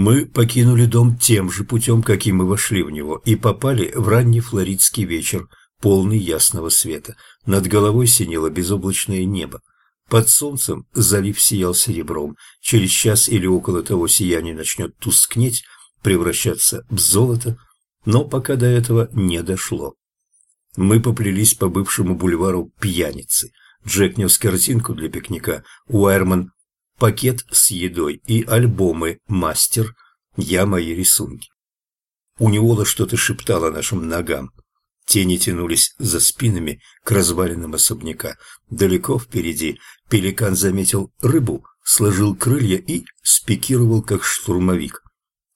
Мы покинули дом тем же путем, каким мы вошли в него, и попали в ранний флоридский вечер, полный ясного света. Над головой синело безоблачное небо. Под солнцем залив сиял серебром. Через час или около того сияние начнет тускнеть, превращаться в золото, но пока до этого не дошло. Мы поплелись по бывшему бульвару Пьяницы. Джек нес картинку для пикника, Уайерман – пакет с едой и альбомы «Мастер», я мои рисунки. У Неола что-то шептало нашим ногам. Тени тянулись за спинами к развалинам особняка. Далеко впереди пеликан заметил рыбу, сложил крылья и спикировал, как штурмовик.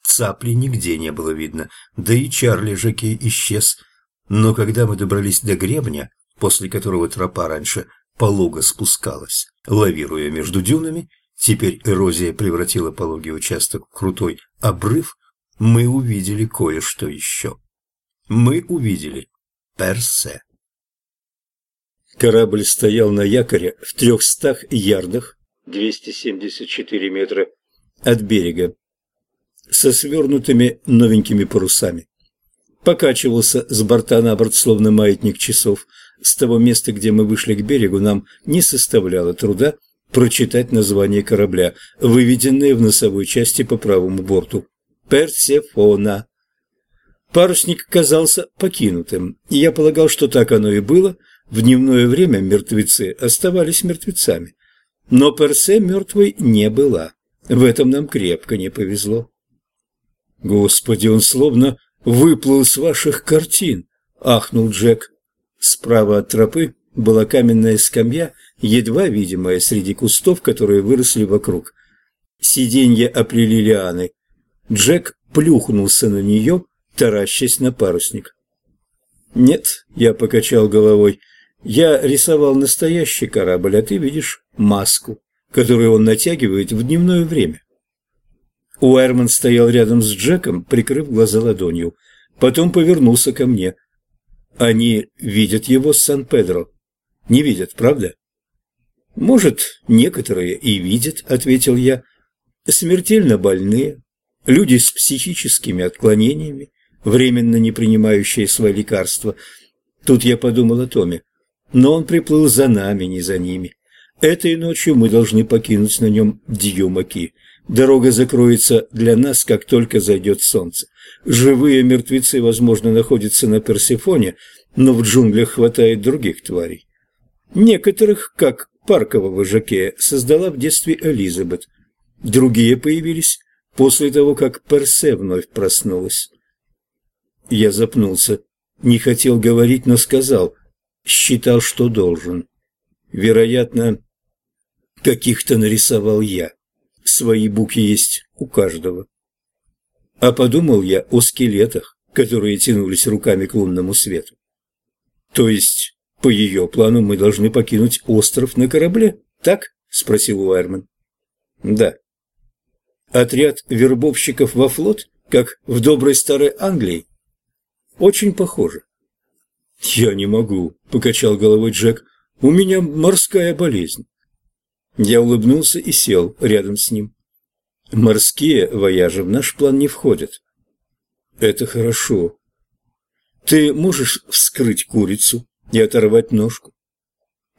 Цапли нигде не было видно, да и Чарли Жаке исчез – но когда мы добрались до гребня, после которого тропа раньше полого спускалась, лавируя между дюнами, теперь эрозия превратила пологий участок в крутой обрыв, мы увидели кое-что еще. Мы увидели Персе. Корабль стоял на якоре в трехстах ярдах, 274 метра, от берега, со свернутыми новенькими парусами покачивался с борта на борт, словно маятник часов. С того места, где мы вышли к берегу, нам не составляло труда прочитать название корабля, выведенное в носовой части по правому борту. «Персефона». Парусник казался покинутым, я полагал, что так оно и было. В дневное время мертвецы оставались мертвецами. Но Персе мертвой не была. В этом нам крепко не повезло. Господи, он словно выплыл с ваших картин», — ахнул Джек. Справа от тропы была каменная скамья, едва видимая среди кустов, которые выросли вокруг. Сиденья оплели лианы. Джек плюхнулся на нее, таращась на парусник. «Нет», — я покачал головой, — «я рисовал настоящий корабль, а ты видишь маску, которую он натягивает в дневное время». Уайерман стоял рядом с Джеком, прикрыв глаза ладонью. Потом повернулся ко мне. Они видят его с Сан-Педро. Не видят, правда? Может, некоторые и видят, ответил я. Смертельно больные, люди с психическими отклонениями, временно не принимающие свои лекарства. Тут я подумал о Томе. Но он приплыл за нами, не за ними. Этой ночью мы должны покинуть на нем Дьюмаки. Дорога закроется для нас, как только зайдет солнце. Живые мертвецы, возможно, находятся на Персефоне, но в джунглях хватает других тварей. Некоторых, как паркового жакея, создала в детстве Элизабет. Другие появились после того, как Персе вновь проснулась. Я запнулся. Не хотел говорить, но сказал. Считал, что должен. Вероятно, каких-то нарисовал я. Свои буквы есть у каждого. А подумал я о скелетах, которые тянулись руками к лунному свету. То есть, по ее плану мы должны покинуть остров на корабле, так? Спросил Уайерман. Да. Отряд вербовщиков во флот, как в доброй старой Англии? Очень похоже. Я не могу, покачал головой Джек. У меня морская болезнь. Я улыбнулся и сел рядом с ним. Морские вояжи в наш план не входят. Это хорошо. Ты можешь вскрыть курицу и оторвать ножку?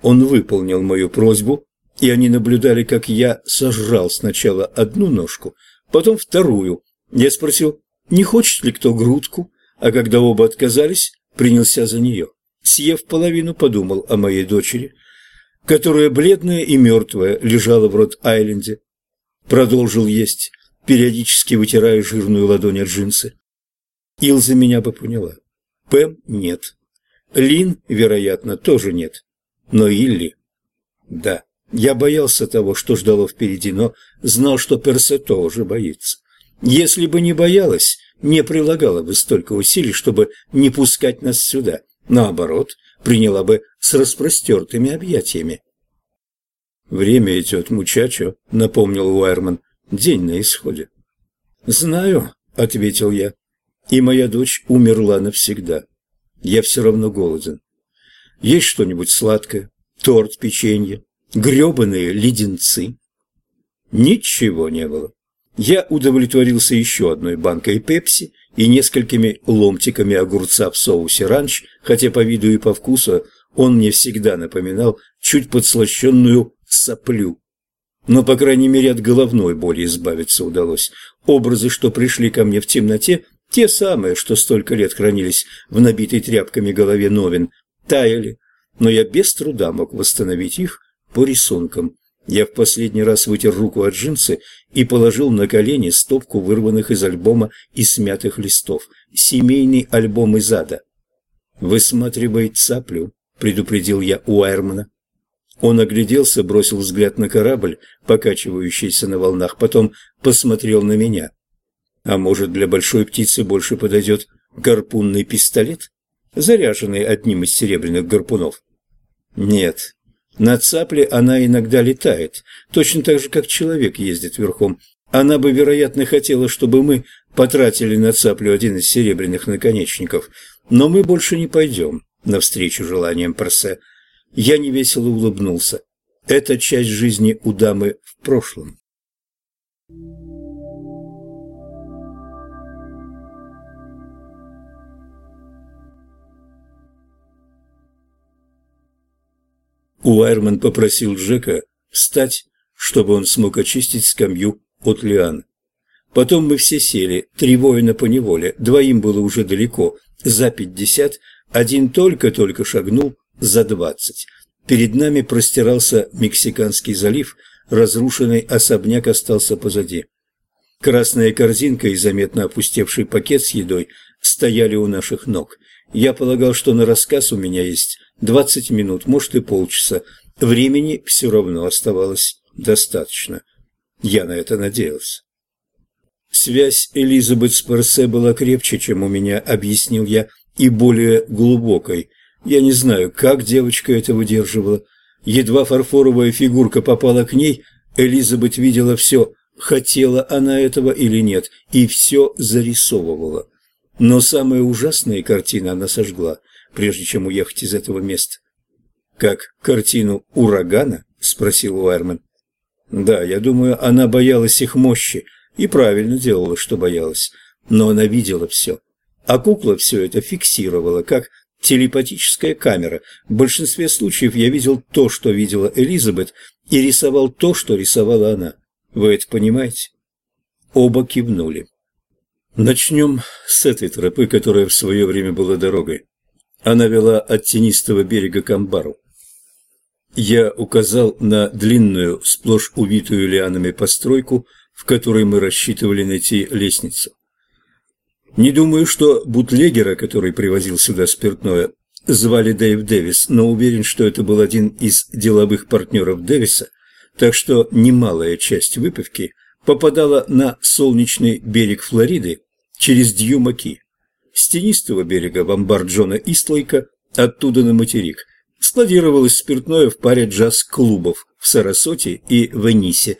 Он выполнил мою просьбу, и они наблюдали, как я сожрал сначала одну ножку, потом вторую. Я спросил, не хочет ли кто грудку, а когда оба отказались, принялся за нее. Съев половину, подумал о моей дочери, которая бледная и мертвая лежала в Рот-Айленде. Продолжил есть, периодически вытирая жирную ладонь от джинсы. Илза меня бы поняла. Пэм нет. Лин, вероятно, тоже нет. Но Илли... Да, я боялся того, что ждало впереди, но знал, что Персе тоже боится. Если бы не боялась, не прилагала бы столько усилий, чтобы не пускать нас сюда. Наоборот, приняла бы с распростертыми объятиями. «Время идет, мучачо», — напомнил Уайерман. «День на исходе». «Знаю», — ответил я. «И моя дочь умерла навсегда. Я все равно голоден. Есть что-нибудь сладкое? Торт, печенье, гребаные леденцы?» Ничего не было. Я удовлетворился еще одной банкой пепси и несколькими ломтиками огурца в соусе ранч, хотя по виду и по вкусу он мне всегда напоминал чуть подслащенную соплю. Но, по крайней мере, от головной боли избавиться удалось. Образы, что пришли ко мне в темноте, те самые, что столько лет хранились в набитой тряпками голове Новин, таяли, но я без труда мог восстановить их по рисункам. Я в последний раз вытер руку от джинсы и положил на колени стопку вырванных из альбома и смятых листов. Семейный альбом из ада. «Высматривай цаплю», — предупредил я Уайрмана. Он огляделся, бросил взгляд на корабль, покачивающийся на волнах, потом посмотрел на меня. А может, для большой птицы больше подойдет гарпунный пистолет, заряженный одним из серебряных гарпунов? Нет, на цапле она иногда летает, точно так же, как человек ездит верхом. Она бы, вероятно, хотела, чтобы мы потратили на цаплю один из серебряных наконечников, но мы больше не пойдем навстречу желаниям Парсе. Я невесело улыбнулся. Это часть жизни у дамы в прошлом. Уайрман попросил Джека встать, чтобы он смог очистить скамью от лиан. Потом мы все сели, три воина по неволе, двоим было уже далеко, за пятьдесят, один только-только шагнул за двадцать. Перед нами простирался Мексиканский залив, разрушенный особняк остался позади. Красная корзинка и заметно опустевший пакет с едой стояли у наших ног. Я полагал, что на рассказ у меня есть двадцать минут, может и полчаса. Времени все равно оставалось достаточно. Я на это надеялся. Связь Элизабет с Персе была крепче, чем у меня, объяснил я, и более глубокой. Я не знаю, как девочка это выдерживала. Едва фарфоровая фигурка попала к ней, Элизабет видела все, хотела она этого или нет, и все зарисовывала. Но самые ужасные картины она сожгла, прежде чем уехать из этого места. «Как картину урагана?» – спросил Уайерман. «Да, я думаю, она боялась их мощи и правильно делала, что боялась. Но она видела все. А кукла все это фиксировала, как телепатическая камера. В большинстве случаев я видел то, что видела Элизабет, и рисовал то, что рисовала она. Вы это понимаете?» Оба кивнули. Начнем с этой тропы, которая в свое время была дорогой. Она вела от тенистого берега к амбару. Я указал на длинную, сплошь увитую лианами постройку, в которой мы рассчитывали найти лестницу. Не думаю, что бутлегера, который привозил сюда спиртное, звали Дэйв Дэвис, но уверен, что это был один из деловых партнеров Дэвиса, так что немалая часть выпивки попадала на солнечный берег Флориды через Дьюмаки. С тенистого берега в амбар Джона Истлайка, оттуда на материк, складировалось спиртное в паре джаз-клубов в Сарасоте и Венисе.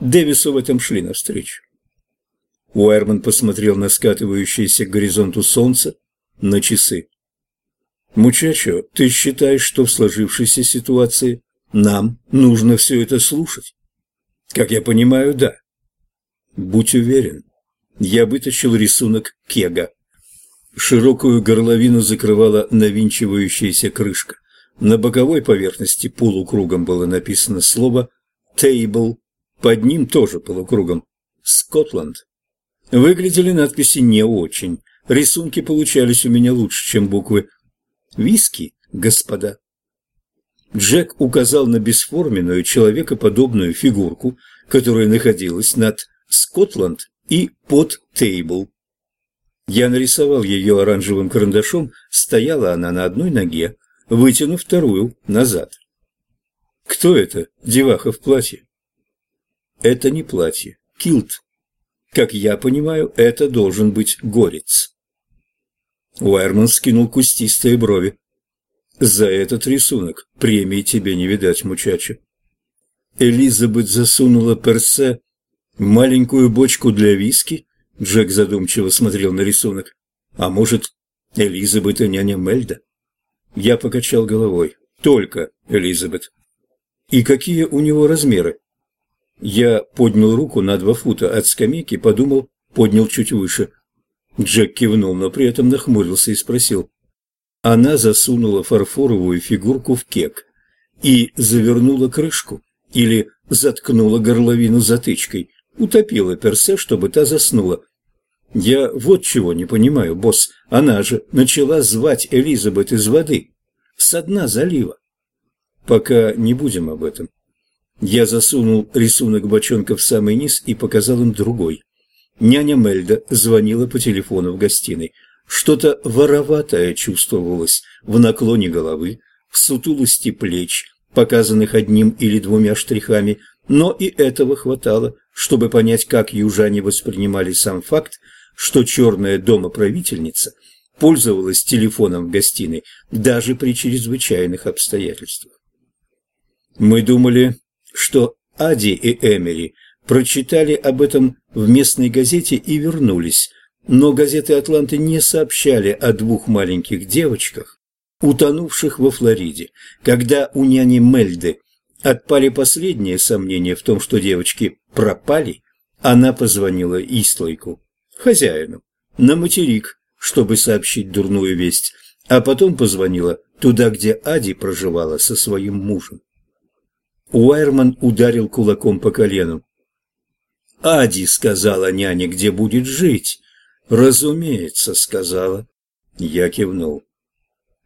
Дэвису в этом шли навстречу. Уайерман посмотрел на скатывающееся к горизонту солнце, на часы. «Мучачо, ты считаешь, что в сложившейся ситуации нам нужно все это слушать?» «Как я понимаю, да». «Будь уверен, я вытащил рисунок кега. Широкую горловину закрывала навинчивающаяся крышка. На боковой поверхности полукругом было написано слово «Table», под ним тоже полукругом «Скотланд». Выглядели надписи не очень. Рисунки получались у меня лучше, чем буквы. «Виски, господа». Джек указал на бесформенную человекоподобную фигурку, которая находилась над «Скотланд» и под тейбл. Я нарисовал ее оранжевым карандашом, стояла она на одной ноге, вытянув вторую назад. Кто это, деваха в платье? Это не платье, килт. Как я понимаю, это должен быть горец. Уайерман скинул кустистые брови. За этот рисунок премии тебе не видать, мучача. Элизабет засунула персе Маленькую бочку для виски? Джек задумчиво смотрел на рисунок. А может, Элизабет и няня Мельда? Я покачал головой. Только Элизабет. И какие у него размеры? Я поднял руку на два фута от скамейки, подумал, поднял чуть выше. Джек кивнул, но при этом нахмурился и спросил. Она засунула фарфоровую фигурку в кек и завернула крышку или заткнула горловину затычкой, утопила персе, чтобы та заснула. Я вот чего не понимаю, босс. Она же начала звать Элизабет из воды, с дна залива. Пока не будем об этом. Я засунул рисунок бочонка в самый низ и показал им другой. Няня Мельда звонила по телефону в гостиной. Что-то вороватое чувствовалось в наклоне головы, в сутулости плеч, показанных одним или двумя штрихами, но и этого хватало, чтобы понять, как южане воспринимали сам факт, что черная домоправительница пользовалась телефоном в гостиной даже при чрезвычайных обстоятельствах. Мы думали, что Ади и Эмери прочитали об этом в местной газете и вернулись, но газеты Атланты не сообщали о двух маленьких девочках, утонувших во Флориде. Когда у няни Мельды отпали последние сомнения в том, что девочки пропали, она позвонила Истлайку, хозяину, на материк, чтобы сообщить дурную весть, а потом позвонила туда, где Ади проживала со своим мужем. Уайерман ударил кулаком по колену. «Ади сказала няне, где будет жить». «Разумеется», — сказала. Я кивнул.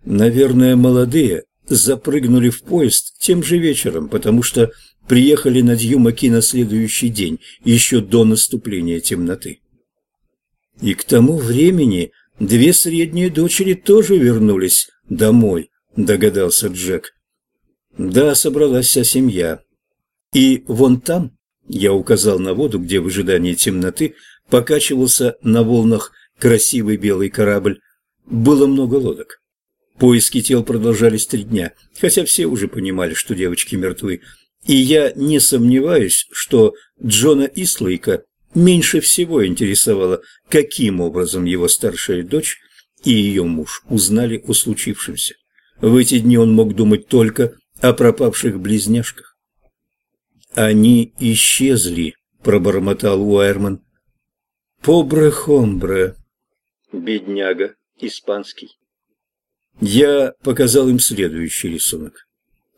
«Наверное, молодые запрыгнули в поезд тем же вечером, потому что приехали на Дьюмаки на следующий день, еще до наступления темноты. И к тому времени две средние дочери тоже вернулись домой, догадался Джек. Да, собралась вся семья. И вон там, я указал на воду, где в ожидании темноты покачивался на волнах красивый белый корабль, было много лодок. Поиски тел продолжались три дня, хотя все уже понимали, что девочки мертвы. И я не сомневаюсь, что Джона Ислейка меньше всего интересовало, каким образом его старшая дочь и ее муж узнали о случившемся. В эти дни он мог думать только о пропавших близняшках. «Они исчезли», — пробормотал Уайерман. «Побре хомбре». «Бедняга, испанский». Я показал им следующий рисунок.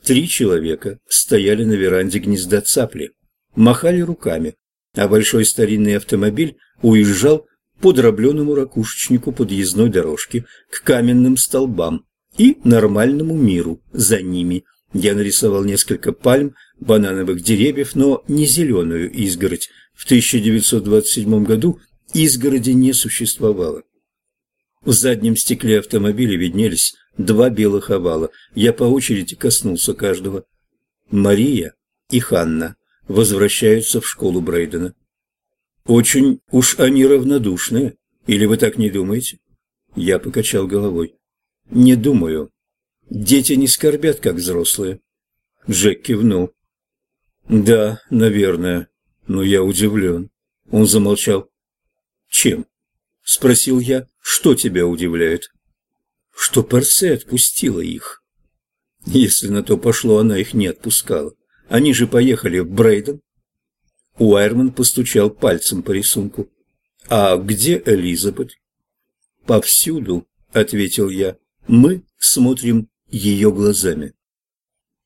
Три человека стояли на веранде гнезда цапли, махали руками, а большой старинный автомобиль уезжал по дробленому ракушечнику подъездной дорожки к каменным столбам и нормальному миру за ними – я нарисовал несколько пальм, банановых деревьев, но не зеленую изгородь. В 1927 году изгороди не существовало. В заднем стекле автомобиля виднелись два белых овала. Я по очереди коснулся каждого. Мария и Ханна возвращаются в школу Брейдена. Очень уж они равнодушные. Или вы так не думаете? Я покачал головой. Не думаю. Дети не скорбят, как взрослые. Джек кивнул. Да, наверное, но я удивлен. Он замолчал. Чем? Спросил я. Что тебя удивляет? Что Персе отпустила их. Если на то пошло, она их не отпускала. Они же поехали в Брейден. Уайерман постучал пальцем по рисунку. «А где Элизабет?» «Повсюду», — ответил я. «Мы смотрим ее глазами.